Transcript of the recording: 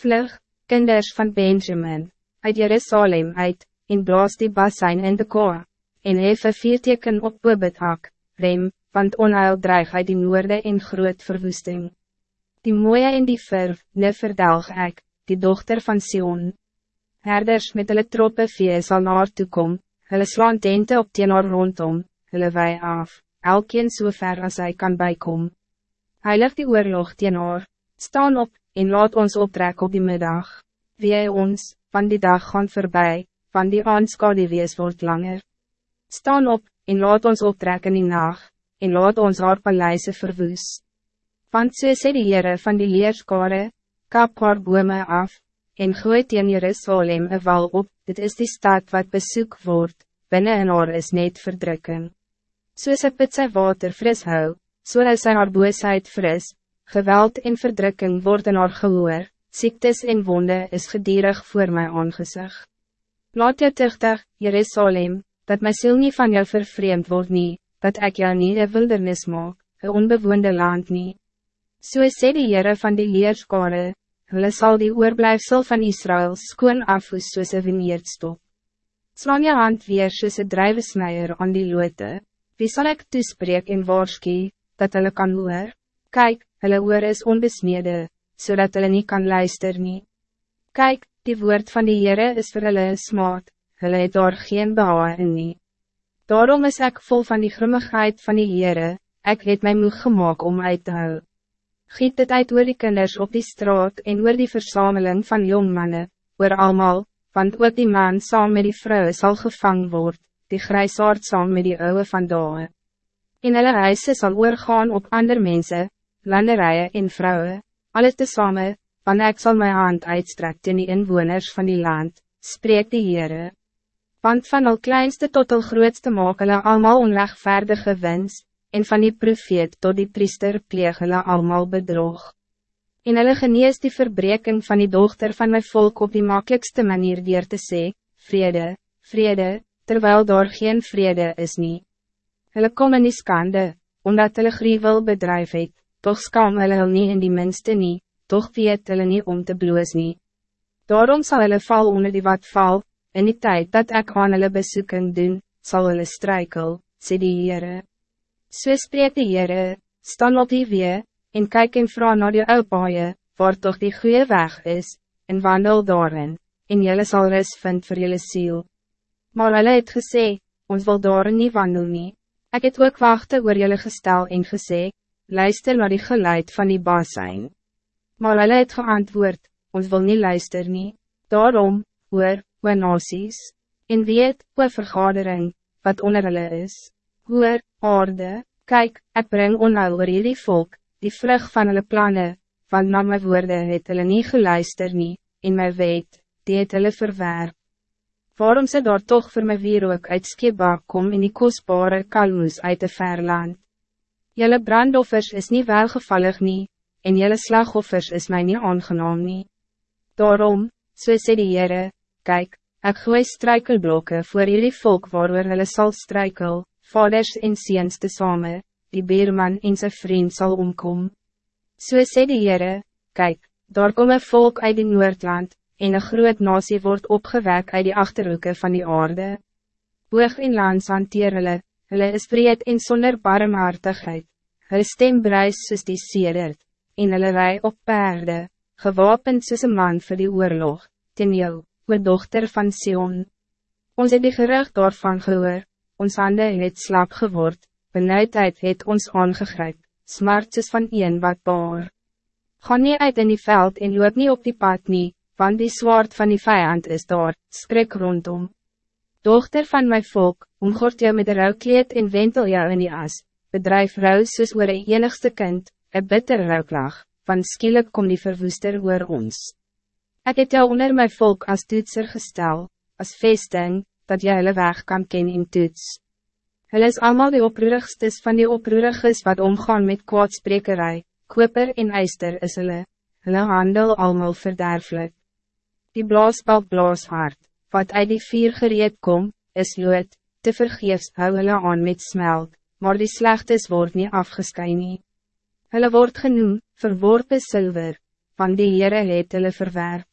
Vlug, kinders van Benjamin, uit Jerusalem uit, en blaas die basijn in de koa, en hef een vierteken op Bobetak, rem, want onheil dreig uit die noorde en groot verwoesting. Die mooie en die verf, ne verdelg ek, die dochter van Sion. Herders met hulle troppe vee sal naar toe kom, hulle slaan tente op teenoor rondom, hulle wij af, elkeen so ver as hy kan bykom. Heilig die oorlog teenoor, staan op, en laat ons optrek op die middag. Wie ons, van die dag gaan voorbij, van die aanskade wees word langer. Staan op, en laat ons optrek in die nacht, en laat ons haar paleise verwoes. Want so sê die Heere van die leerskare, kap haar bome af, en gooi teen Jerusalem een wal op, dit is die stad wat bezoek wordt, binnen en haar is net verdrukking. Soos een put sy water fris hou, so is sy haar boosheid fris, geweld en verdrukking word in haar gehoor, ziektes en wonde is gedierig voor my aangezicht. Laat jou tuchtig, Jerusalem, dat my ziel niet van jou vervreemd wordt nie, dat ik jou niet een wildernis maak, een onbewoonde land nie. So sê die Heere van die leerskare, hulle sal die oorblijfsel van Israël skoon afhoes soos een veneerdstop. Slaan je hand weer soos een drijvesmeier aan die loote, wie zal ik toespreek en waarskie, dat hulle kan hoor? Kijk, hulle oor is onbesnede, zodat hulle niet kan luister nie. Kijk, die woord van die Heere is voor hulle smaad, hulle het daar geen behaal in nie. Daarom is ik vol van die grimmigheid van die Heere, ik het my moeg gemaakt om uit te houden. Giet dit uit oor die kinders op die straat en oor die verzameling van jongmannen, oor almal, want ook die man saam met die vrouwen zal gevangen worden, die grijsaard saam met die ouwe van dae. In hulle huise sal oorgaan op ander mensen, landerijen en vrouwen, alles tezamen, want ik zal mijn hand uitstrek in die inwoners van die land, spreek die Heere. Want van al kleinste tot al grootste maak hulle allemaal onrechtvaardige wens, en van die profeet tot die priester pleeg hulle allemaal bedrog. En hulle genees die verbreking van die dochter van mijn volk op die makkelijkste manier weer te sê, vrede, vrede, terwijl daar geen vrede is nie. Hulle kom in die skande, omdat hulle griewel bedrijf het, toch skam hulle hulle nie in die minste nie, toch weet hulle nie om te bloos nie. Daarom zal hulle val onder die wat val, in die tijd dat ik aan hulle besoeking doen, zal hulle strijkel, sê die Heere. So spreek die Heere, staan op die wee, en kyk en vraag naar die ou paaie, waar toch die goede weg is, en wandel daarin, en jylle sal ris vind vir jylle siel. Maar hulle het gesê, ons wil daarin nie wandel nie. Ek het ook wachte oor jylle gestel en gesê, luister naar die geluid van die basijn. Maar hulle het geantwoord, ons wil niet luister nie. Daarom, hoor, oor nasies, en weet, oor vergadering, wat onder hulle is. Hoor, aarde, kijk, ik breng onheil oor jullie volk, die vrug van hulle plannen, van na my woorde het hulle nie geluister nie, en my weet, die het hulle verwerp. Waarom ze daar toch voor my wierook uit Skeba kom in die kostbare kalmoes uit de verland? Jelle brandoffers is niet welgevallig nie, en jelle slagoffers is mij niet aangenaam nie. Daarom, so sê die Heere, kyk, ek gooi struikelblokke voor jullie volk waarover hulle sal struikel, vaders en seens te same, die beerman en zijn vriend zal omkom. So sê die Heere, kyk, daar kom een volk uit die Noordland, en een groot nasie wordt opgewek uit die achterhoeken van die aarde. Boog en lands hanteer hulle, hulle is breed en sonder barmhartigheid, hulle stem bruis soos die sedert, en hulle rij op perde, gewapend soos een man voor die oorlog, ten jou, oor dochter van Sion. Ons het die gerucht daarvan gehoor, ons hande het slap geword, benauwdheid het ons aangegryp, smart is van een wat baar. Ga nie uit in die veld en loop nie op die pad nie, want die zwaard van die vijand is daar, skrik rondom. Dochter van mijn volk, omgort jou met een rouwkleed en wentel jou in die as, bedrijf rouw soos oor een enigste kind, een bitter rouwklag, van skielik kom die verwoester oor ons. Ik het jou onder mijn volk als toetser gestel, als vesting, dat jy hulle weg kan ken en toets. Hulle is allemaal die oproerigstes van die oproeriges wat omgaan met kwaadsprekerij, koper en eister is hulle, hulle handel allemaal verderflik. Die blaasbalk blaas hard, wat uit die vier gereed kom, is lood, te vergeefs hou hulle aan met smelt, maar die slechtes word niet afgeskyn nie. Hulle word genoem, verworpen zilver, want die Heere het hulle verwerp.